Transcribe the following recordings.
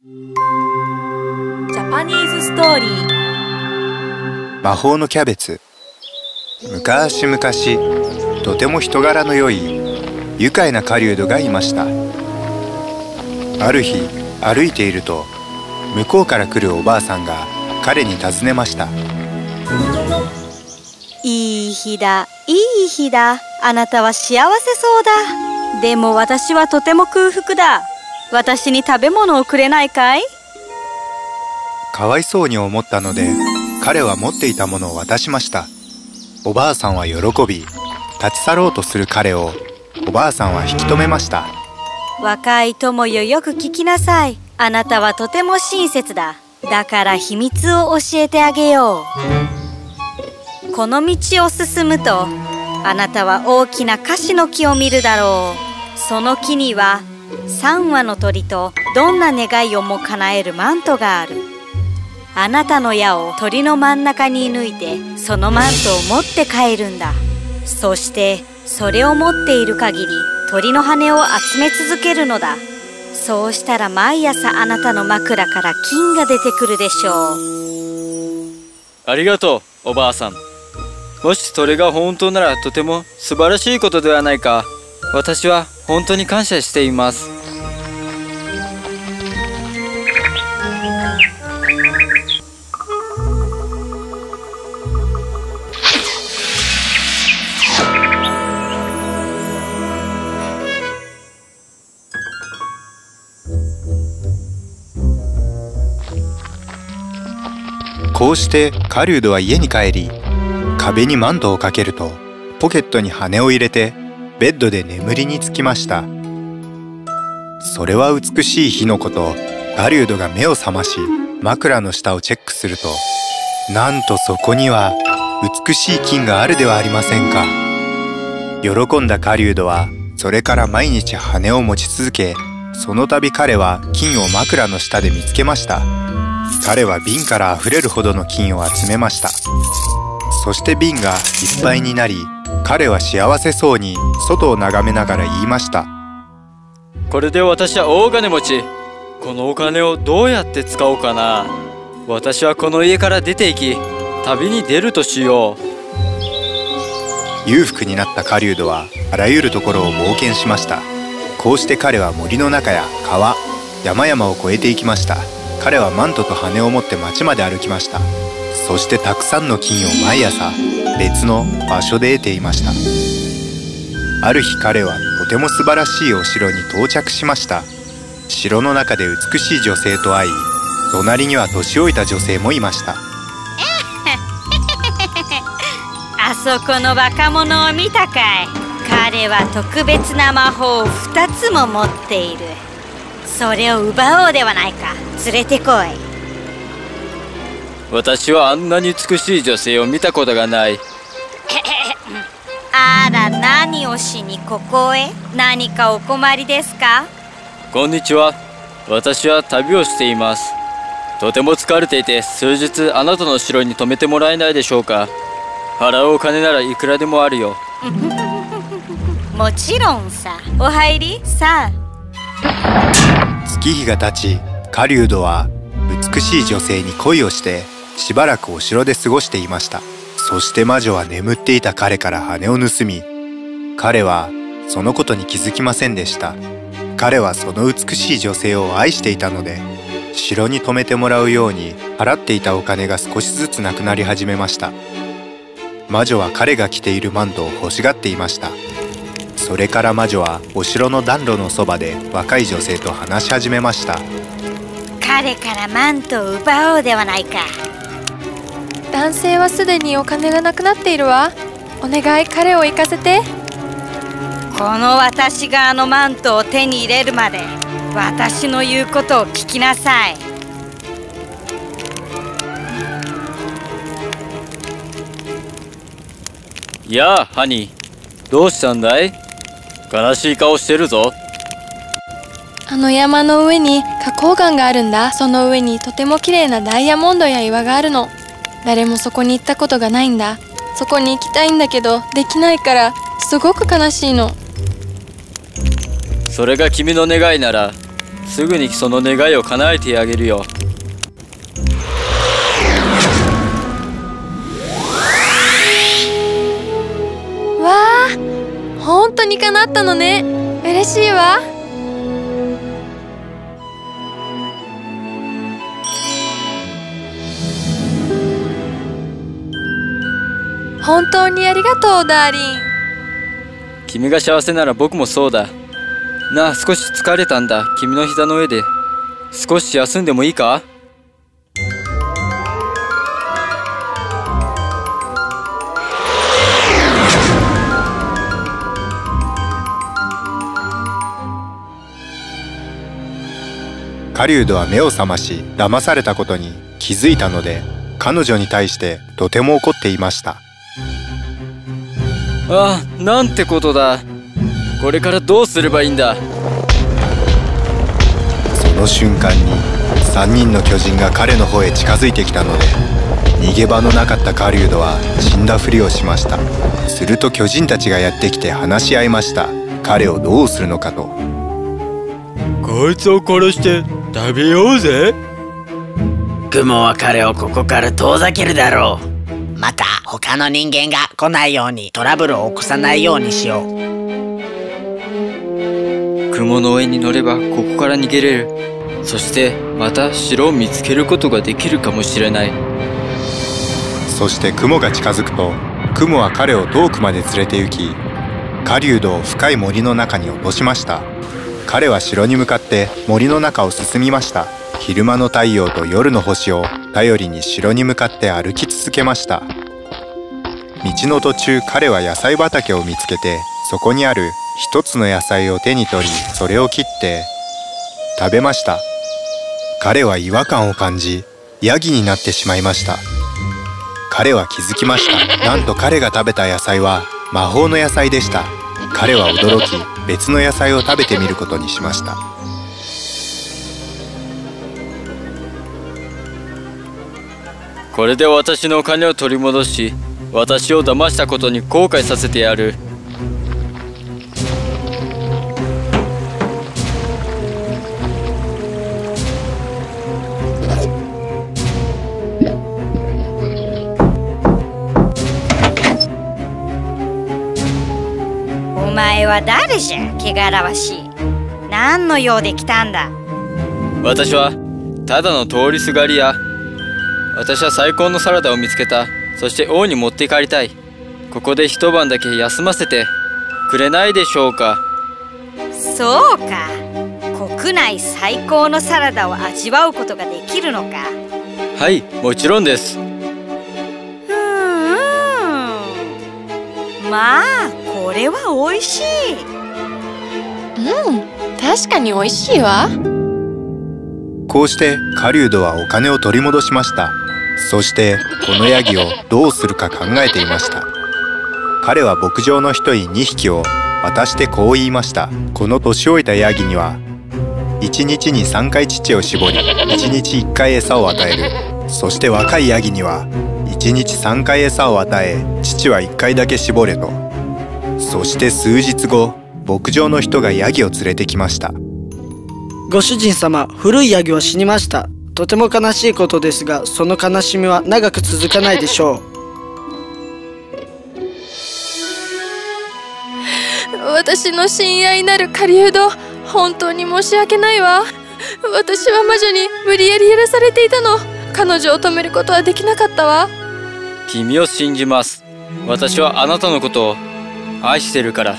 ジャパニーズストーリー魔法のキャベツ。昔々とても人柄の良い愉快な狩人がいました。ある日歩いていると向こうから来るおばあさんが彼に尋ねました。いい日だいい日だ。あなたは幸せそうだ。でも私はとても空腹だ私に食べ物をくれないかい？かわいそうに思ったので彼は持っていたものを渡しました。おばあさんは喜び立ち去ろうとする彼をおばあさんは引き止めました。若い友よよく聞きなさい。あなたはとても親切だ。だから秘密を教えてあげよう。この道を進むとあなたは大きな樫の木を見るだろう。その木には3羽の鳥とどんな願いをも叶えるマントがある。あなたの矢を鳥の真ん中に抜いてそのマントを持って帰るんだ。そしてそれを持っている限り鳥の羽を集め続けるのだ。そうしたら毎朝あなたの枕から金が出てくるでしょう。ありがとうおばあさん。もしそれが本当ならとても素晴らしいことではないか。私は本当に感謝しています。こうして狩人は家に帰り壁にマントをかけるとポケットに羽を入れてベッドで眠りにつきました。それは美しい日のこと。狩人が目を覚まし枕の下をチェックするとなんとそこには美しい金があるではありませんか。喜んだ狩人はそれから毎日羽を持ち続けその度彼は金を枕の下で見つけました。彼は瓶から溢れるほどの金を集めました。そして瓶がいっぱいになり彼は幸せそうに外を眺めながら言いました。これで私は大金持ち。このお金をどうやって使おうかな。私はこの家から出て行き旅に出るとしよう。裕福になった狩人はあらゆるところを冒険しました。こうして彼は森の中や川山々を越えていきました。彼はマントと羽を持って町まで歩きました。そしてたくさんの金を毎朝別の場所で得ていました。ある日彼はとても素晴らしいお城に到着しました。城の中で美しい女性と会い隣には年老いた女性もいました。あそこの若者を見たかい。彼は特別な魔法を2つも持っている。それを奪おうではないか。連れてこい。私はあんなに美しい女性を見たことがない。あら何をしにここへ？何かお困りですか？こんにちは。私は旅をしています。とても疲れていて数日あなたの城に泊めてもらえないでしょうか。払うお金ならいくらでもあるよ。もちろんさ。お入り？さあ。月日が経ち狩人は美しい女性に恋をしてしばらくお城で過ごしていました。そして魔女は眠っていた彼から羽を盗み彼はそのことに気づきませんでした。彼はその美しい女性を愛していたので城に泊めてもらうように払っていたお金が少しずつなくなり始めました。魔女は彼が着ているマントを欲しがっていました。それから魔女はお城の暖炉のそばで若い女性と話し始めました。彼からマントを奪おうではないか。男性はすでにお金がなくなっているわ。お願い彼を行かせて。この私があのマントを手に入れるまで私の言うことを聞きなさい。やあハニー。どうしたんだい？悲しい顔してるぞ。あの山の上に花崗岩があるんだ。その上にとても綺麗なダイヤモンドや岩があるの誰もそこに行ったことがないんだ。そこに行きたいんだけどできないからすごく悲しいの。それが君の願いならすぐにその願いを叶えてあげるよ。わあ本当に叶ったのね。嬉しいわ本当にありがとうダーリン。君が幸せなら僕もそうだ。なあ少し疲れたんだ。君の膝の上で。少し休んでもいいか？狩人は目を覚まし騙されたことに気づいたので彼女に対してとても怒っていましたああなんてことだ。これからどうすればいいんだ。その瞬間に3人の巨人が彼の方へ近づいてきたので逃げ場のなかった狩人は死んだふりをしました。すると巨人たちがやってきて話し合いました。彼をどうするのかと。こいつを殺して食べようぜ。雲は彼をここから遠ざけるだろうまた他の人間が来ないようにトラブルを起こさないようにしよう。雲の上に乗ればここから逃げれる。そしてまた城を見つけることができるかもしれない。そして雲が近づくと雲は彼を遠くまで連れて行き狩人を深い森の中に落としました。彼は城に向かって森の中を進みました昼間の太陽と夜の星を頼りに城に向かって歩き続けました。道の途中彼は野菜畑を見つけてそこにある一つの野菜を手に取りそれを切って食べました。彼は違和感を感じヤギになってしまいました。彼は気づきました。なんと彼が食べた野菜は魔法の野菜でした。彼は驚き別の野菜を食べてみることにしました。これで私のお金を取り戻し私を騙したことに後悔させてやる。お前は誰じゃ汚らわしい。何の用で来たんだ。私はただの通りすがりや私は最高のサラダを見つけた。そして王に持って帰りたい。ここで一晩だけ休ませてくれないでしょうか。そうか。国内最高のサラダを味わうことができるのか。はいもちろんです。うーん。まあこれは美味しい。うん確かに美味しいわ。こうして狩人はお金を取り戻しましたそしてこのヤギをどうするか考えていました。彼は牧場の人に2匹を渡してこう言いました。この年老いたヤギには1日に3回乳を絞り1日1回餌を与える。そして若いヤギには1日3回餌を与え乳は1回だけ絞れと。そして数日後牧場の人がヤギを連れてきました。ご主人様、古いヤギは死にました。とても悲しいことですが、その悲しみは長く続かないでしょう。私の親愛なる狩人本当に申し訳ないわ。私は魔女に無理やりやらされていたの。彼女を止めることはできなかったわ。君を信じます。私はあなたのことを愛してるから。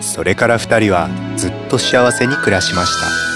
それから二人はずっと幸せに暮らしました